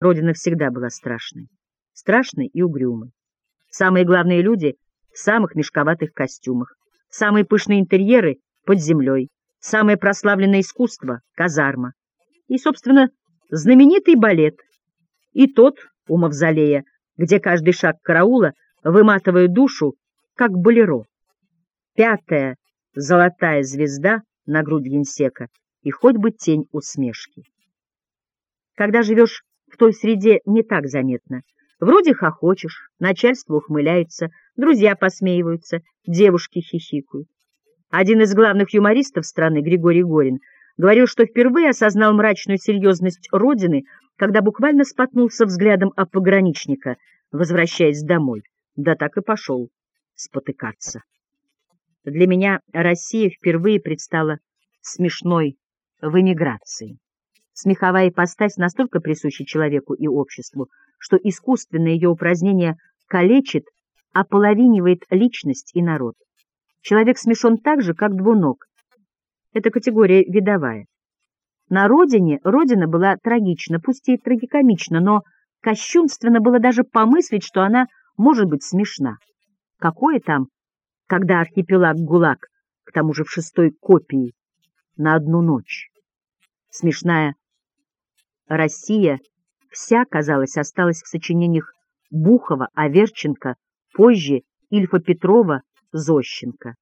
Родина всегда была страшной. Страшной и угрюмой. Самые главные люди в самых мешковатых костюмах. Самые пышные интерьеры под землей. Самое прославленное искусство — казарма. И, собственно, знаменитый балет. И тот у мавзолея, где каждый шаг караула выматывает душу, как болеро. Пятая золотая звезда на грудь генсека и хоть бы тень усмешки. Когда живешь той среде, не так заметно. Вроде хохочешь, начальство ухмыляется, друзья посмеиваются, девушки хихикают. Один из главных юмористов страны, Григорий Горин, говорил, что впервые осознал мрачную серьезность Родины, когда буквально споткнулся взглядом о пограничника, возвращаясь домой. Да так и пошел спотыкаться. Для меня Россия впервые предстала смешной в эмиграции. Смеховая ипостась настолько присуща человеку и обществу, что искусственное ее упразднение калечит, ополовинивает личность и народ. Человек смешон так же, как двуног. Это категория видовая. На родине родина была трагична, пусть и трагикомична, но кощунственно было даже помыслить, что она может быть смешна. Какое там, когда архипелаг ГУЛАГ, к тому же в шестой копии, на одну ночь. Смешная Россия вся, казалось, осталась в сочинениях Бухова, Аверченко, позже Ильфа Петрова, Зощенко.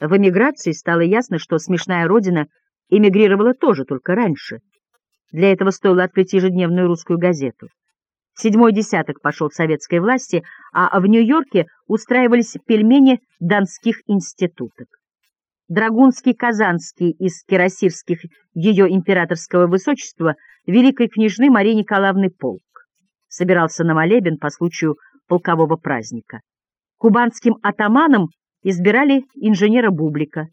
В эмиграции стало ясно, что смешная родина эмигрировала тоже, только раньше. Для этого стоило открыть ежедневную русскую газету. Седьмой десяток пошел советской власти, а в Нью-Йорке устраивались пельмени донских институток. Драгунский Казанский из кирасирских ее императорского высочества великой княжны Марии Николаевны полк. Собирался на молебен по случаю полкового праздника. Кубанским атаманом избирали инженера Бублика.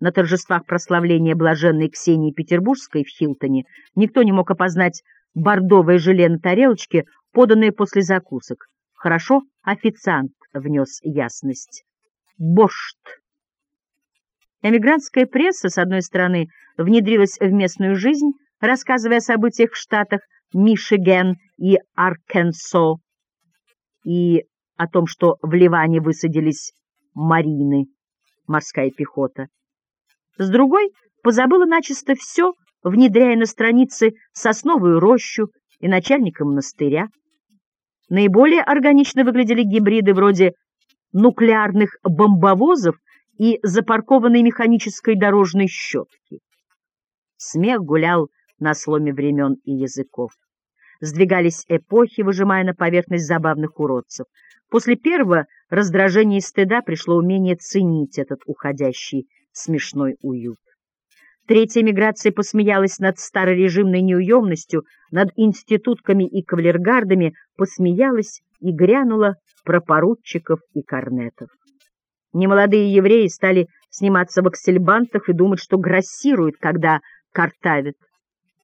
На торжествах прославления блаженной Ксении Петербургской в Хилтоне никто не мог опознать бордовое желе на тарелочке, поданное после закусок. Хорошо официант внес ясность. Бошт. Эмигрантская пресса, с одной стороны, внедрилась в местную жизнь, рассказывая о событиях в штатах Мишиген и Аркенсо, и о том, что в Ливане высадились марины, морская пехота. С другой, позабыла начисто все, внедряя на страницы сосновую рощу и начальника монастыря. Наиболее органично выглядели гибриды вроде нуклеарных бомбовозов и запаркованной механической дорожной щетки. Смех гулял на сломе времен и языков. Сдвигались эпохи, выжимая на поверхность забавных уродцев. После первого раздражения и стыда пришло умение ценить этот уходящий смешной уют. Третья миграция посмеялась над старорежимной неуемностью, над институтками и кавалергардами, посмеялась и грянула про поручиков и корнетов. Немолодые евреи стали сниматься в аксельбантах и думать, что грассируют, когда картавят.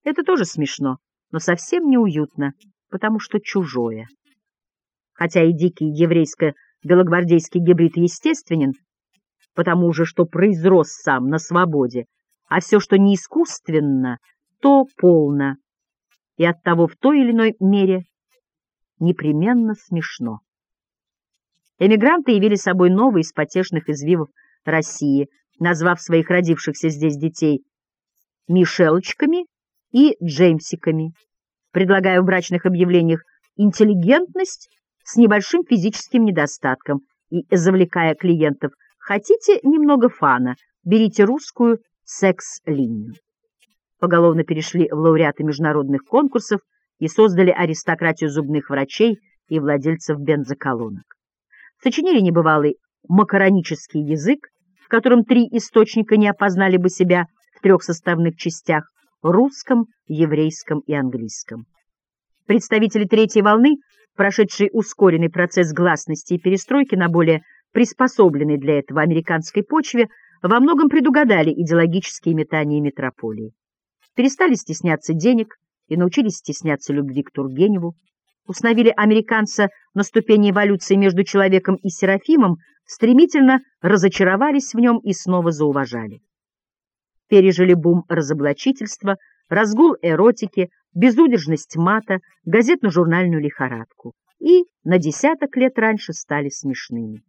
Это тоже смешно, но совсем неуютно, потому что чужое. Хотя и дикий еврейско-белогвардейский гибрид естественен, потому же, что произрос сам на свободе, а все, что не искусственно, то полно, и оттого в той или иной мере непременно смешно. Эмигранты явили собой новый из потешных извивов России, назвав своих родившихся здесь детей Мишелочками и Джеймсиками, предлагая в брачных объявлениях интеллигентность с небольшим физическим недостатком и завлекая клиентов «хотите немного фана, берите русскую секс-линию». Поголовно перешли в лауреаты международных конкурсов и создали аристократию зубных врачей и владельцев бензоколонок сочинили небывалый макаронический язык, в котором три источника не опознали бы себя в трех составных частях — русском, еврейском и английском. Представители третьей волны, прошедшие ускоренный процесс гласности и перестройки на более приспособленной для этого американской почве, во многом предугадали идеологические метания метрополии. Перестали стесняться денег и научились стесняться любви к Тургеневу, установили американца на ступени эволюции между человеком и Серафимом, стремительно разочаровались в нем и снова зауважали. Пережили бум разоблачительства, разгул эротики, безудержность мата, газетно-журнальную лихорадку. И на десяток лет раньше стали смешными.